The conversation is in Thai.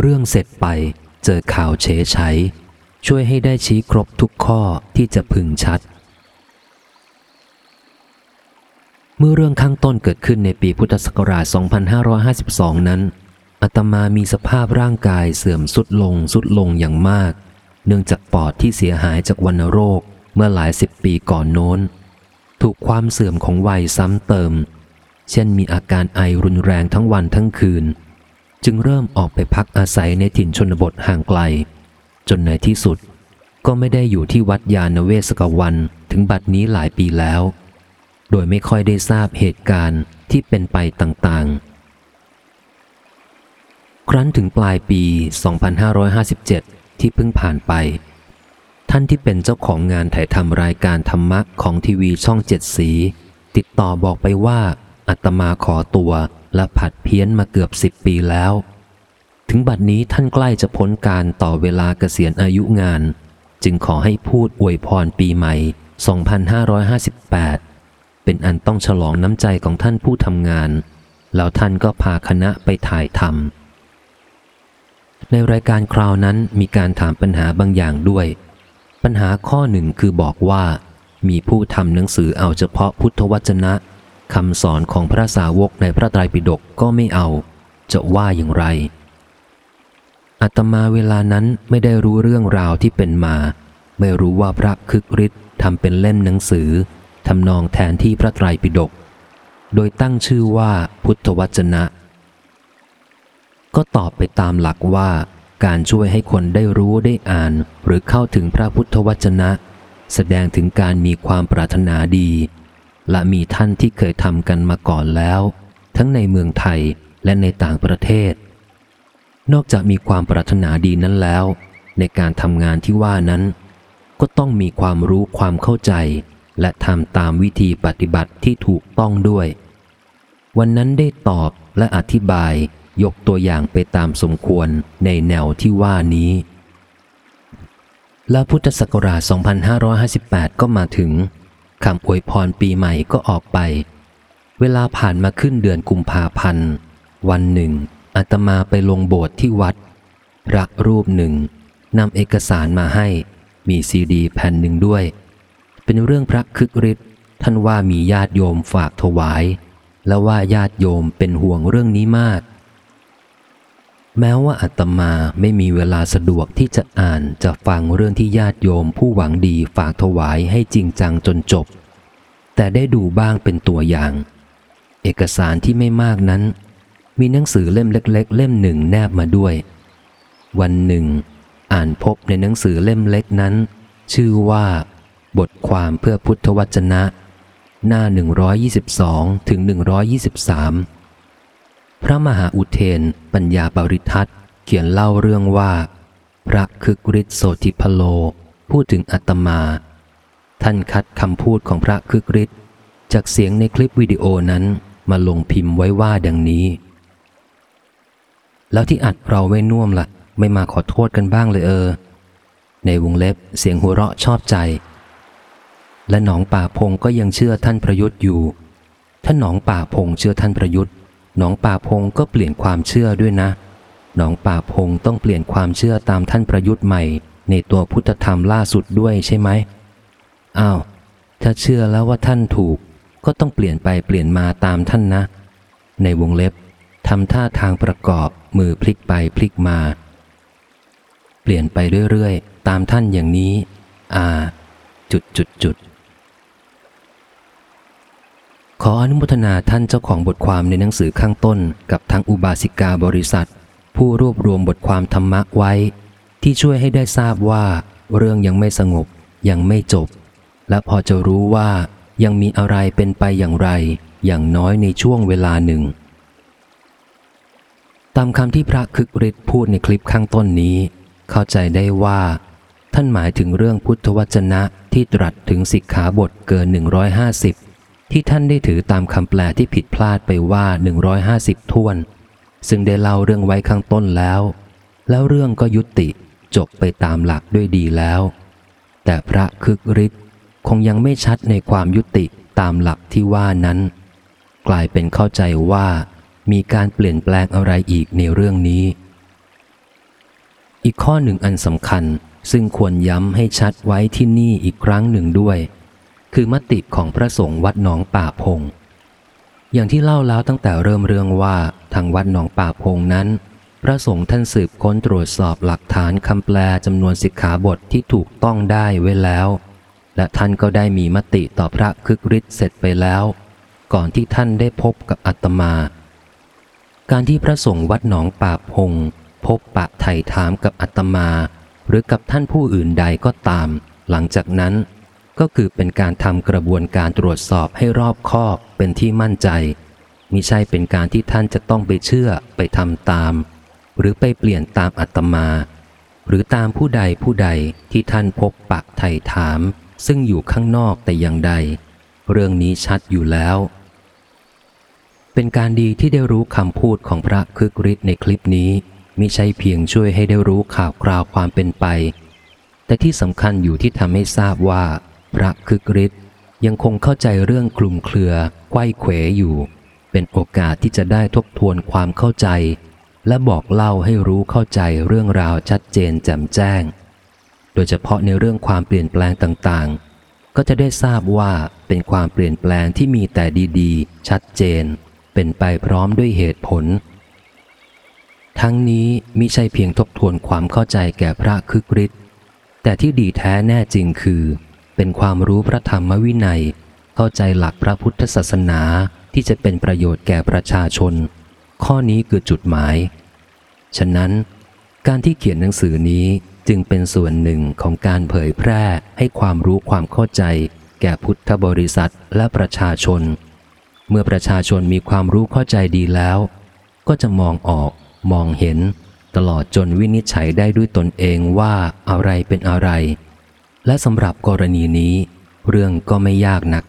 เรื่องเสร็จไปเจอข่าวเฉยชัยช่วยให้ได้ชี้ครบทุกข้อที่จะพึงชัด เมื่อเรื่องข้างต้นเกิดขึ้นในปีพุทธศักราช 2552 นั้นอาตมามีสภาพร่างกายเสื่อมสุดลงสุดลงอย่างมาก เนื่องจากปอดที่เสียหายจากวัณโรคเมื่อหลายสิบปีก่อนโน้น ถูกความเสื่อมของวัยซ้ำเติม เช่นมีอาการไอรุนแรงทั้งวันทั้งคืน จึงเริ่มออกไปพักอาศัยในถิ่นชนบทห่างไกล จนในที่สุดก็ไม่ได้อยู่ที่วัดยาณเวศกวันถึงบัดนี้หลายปีแล้ว โดยไม่ค่อยได้ทราบเหตุการณ์ที่เป็นไปต่างๆ ครั้นถึงปลายปี 2557 ที่เพิ่งผ่านไป ท่านที่เป็นเจ้าของงานถ่ายทำรายการธรรมะของทีวีช่องเจ็ดสี ติดต่อบอกไปว่าอัตมาขอตัว และผัดเพี้ยนมาเกือบสิบปีแล้ว ถึงบัดนี้ท่านใกล้จะพ้นการต่อเวลาเกษียณอายุงาน จึงขอให้พูดอวยพรปีใหม่ 2558 เป็นอันต้องฉลองน้ำใจของท่านผู้ทำงาน แล้วท่านก็พาคณะไปถ่ายทำในรายการคราวนั้นมีการถามปัญหาบางอย่างด้วย ปัญหาข้อหนึ่งคือบอกว่า มีผู้ทำหนังสือเอาเฉพาะพุทธวจนะ คำสอนของพระสาวกในพระไตรปิฎกก็ไม่เอา จะว่าอย่างไรอาตมาเวลานั้นไม่ได้รู้เรื่องราวที่เป็นมา ไม่รู้ว่าพระคึกฤทธิ์ทำเป็นเล่มหนังสือทำนองแทนที่พระไตรปิฎกโดยตั้งชื่อว่าพุทธวจนะ ก็ตอบไปตามหลักว่า การช่วยให้คนได้รู้ได้อ่าน หรือเข้าถึงพระพุทธวจนะ แสดงถึงการมีความปรารถนาดี และมีท่านที่เคยทำกันมาก่อนแล้ว ทั้งในเมืองไทยและในต่างประเทศ นอกจากมีความปรารถนาดีนั้นแล้ว ในการทำงานที่ว่านั้น ก็ต้องมีความรู้ความเข้าใจ และทำตามวิธีปฏิบัติที่ถูกต้องด้วย วันนั้นได้ตอบและอธิบายยกตัวอย่างไปตามสมควรในแนวที่ว่านี้ และพุทธศักราช 2558 ก็มาถึง คำอวยพรปีใหม่ก็ออกไป เวลาผ่านมาขึ้นเดือนกุมภาพันธ์ วันหนึ่งอาตมาไปลงโบสถ์ที่วัด พระรูปหนึ่งนำเอกสารมาให้ มีซีดีแผ่นหนึ่งด้วย เป็นเรื่องพระคึกฤทธิ์ท่านว่ามีญาติโยมฝากถวาย และว่าญาติโยมเป็นห่วงเรื่องนี้มาก แม้ว่าอาตมาไม่มีเวลาสะดวกที่จะอ่านจะฟังเรื่องที่ญาติโยมผู้หวังดีฝากถวายให้จริงจังจนจบ แต่ได้ดูบ้างเป็นตัวอย่าง เอกสารที่ไม่มากนั้น มีหนังสือเล่มเล็ก ๆ เล่มหนึ่งแนบมาด้วย วันหนึ่ง อ่านพบในหนังสือเล่มเล็กนั้น ชื่อว่า บทความเพื่อพุทธวจนะ หน้า 122ถึง123 พระมหาอุเทน ปัญญาบริทัตเขียนเล่าเรื่องว่า พระคึกฤทธิ์โสติพโล พูดถึงอัตมา ท่านคัดคำพูดของพระคึกฤทธิ์จากเสียงในคลิปวิดีโอนั้นมาลงพิมพ์ไว้ว่าดังนี้ แล้วที่อัดเราไว้น่วมละ่ะ ไม่มาขอโทษกันบ้างเลยเออ ในวงเล็บเสียงหัวเราะชอบใจ และหนองป่าพงก็ยังเชื่อท่านประยุทธ์อยู่ถ้าหนองป่าพงเชื่อท่านประยุทธ์ หนองป่าพงก็เปลี่ยนความเชื่อด้วยนะ หนองป่าพงต้องเปลี่ยนความเชื่อตามท่านประยุทธ์ใหม่ ในตัวพุทธธรรมล่าสุดด้วยใช่ไหมอ้าวถ้าเชื่อแล้วว่าท่านถูก ก็ต้องเปลี่ยนไปเปลี่ยนมาตามท่านนะ ในวงเล็บทำท่าทางประกอบมือพลิกไปพลิกมา เปลี่ยนไปเรื่อยๆ ตามท่านอย่างนี้ อ่า จุดจุดจุด ขออนุโมทนาท่านเจ้าของบทความในหนังสือข้างต้น กับทางอุบาสิกาบริษัท ผู้รวบรวมบทความธรรมะไว้ ที่ช่วยให้ได้ทราบว่า เรื่องยังไม่สงบ ยังไม่จบ และพอจะรู้ว่ายังมีอะไรเป็นไปอย่างไร อย่างน้อยในช่วงเวลาหนึ่ง ตามคำที่พระคึกฤทธิ์พูดในคลิปข้างต้นนี้ เข้าใจได้ว่า ท่านหมายถึงเรื่องพุทธวจนะที่ตรัสถึงสิกขาบทเกิน 150 ที่ท่านได้ถือตามคำแปลที่ผิดพลาดไปว่า 150ท้วน ซึ่งได้เล่าเรื่องไว้ข้างต้นแล้ว แล้วเรื่องก็ยุติจบไปตามหลักด้วยดีแล้ว แต่พระคึกฤทธิ์คงยังไม่ชัดในความยุติตามหลักที่ว่านั้น กลายเป็นเข้าใจว่ามีการเปลี่ยนแปลงอะไรอีกในเรื่องนี้ อีกข้อหนึ่งอันสำคัญซึ่งควรย้ำให้ชัดไว้ที่นี่อีกครั้งหนึ่งด้วย คือมติของพระสงฆ์วัดหนองป่าพง อย่างที่เล่าแล้วตั้งแต่เริ่มเรื่องว่าทางวัดหนองป่าพงนั้น พระสงฆ์ท่านสืบค้นตรวจสอบหลักฐานคำแปลจำนวนสิกขาบทที่ถูกต้องได้ไว้แล้ว และท่านก็ได้มีมติต่อพระคึกฤทธิ์เสร็จไปแล้ว ก่อนที่ท่านได้พบกับอัตมา การที่พระสงฆ์วัดหนองป่าพง พบปะไถ่ถามกับอัตมา หรือกับท่านผู้อื่นใดก็ตาม หลังจากนั้น ก็คือเป็นการทำกระบวนการตรวจสอบให้รอบคอบเป็นที่มั่นใจมิใช่เป็นการที่ท่านจะต้องไปเชื่อไปทำตาม หรือไปเปลี่ยนตามอัตมา หรือตามผู้ใดผู้ใดที่ท่านพบปักไถ่ถาม ซึ่งอยู่ข้างนอกแต่อย่างใด เรื่องนี้ชัดอยู่แล้ว เป็นการดีที่ได้รู้คำพูดของพระคึกฤทธิ์ในคลิปนี้มิใช่เพียงช่วยให้ได้รู้ข่าวคราวความเป็นไป แต่ที่สำคัญอยู่ที่ทำให้ทราบว่า พระคึกฤทธิ์ยังคงเข้าใจเรื่องคลุมเครือไขว้เขวอยู่ เป็นโอกาสที่จะได้ทบทวนความเข้าใจ และบอกเล่าให้รู้เข้าใจเรื่องราวชัดเจนแจ่มแจ้ง โดยเฉพาะในเรื่องความเปลี่ยนแปลงต่างๆ ก็จะได้ทราบว่าเป็นความเปลี่ยนแปลงที่มีแต่ดีๆ ชัดเจน เป็นไปพร้อมด้วยเหตุผล ทั้งนี้มิใช่เพียงทบทวนความเข้าใจแก่พระคึกฤทธิ์แต่ที่ดีแท้แน่จริงคือ เป็นความรู้พระธรรมวินัย เข้าใจหลักพระพุทธศาสนาที่จะเป็นประโยชน์แก่ประชาชน ข้อนี้คือจุดหมาย ฉะนั้น การที่เขียนหนังสือนี้จึงเป็นส่วนหนึ่งของการเผยแพร่ให้ความรู้ความเข้าใจ แก่พุทธบริษัทและประชาชน เมื่อประชาชนมีความรู้เข้าใจดีแล้ว ก็จะมองออก มองเห็น ตลอดจนวินิจฉัยได้ด้วยตนเองว่าอะไรเป็นอะไร และสำหรับกรณีนี้ เรื่องก็ไม่ยากนัก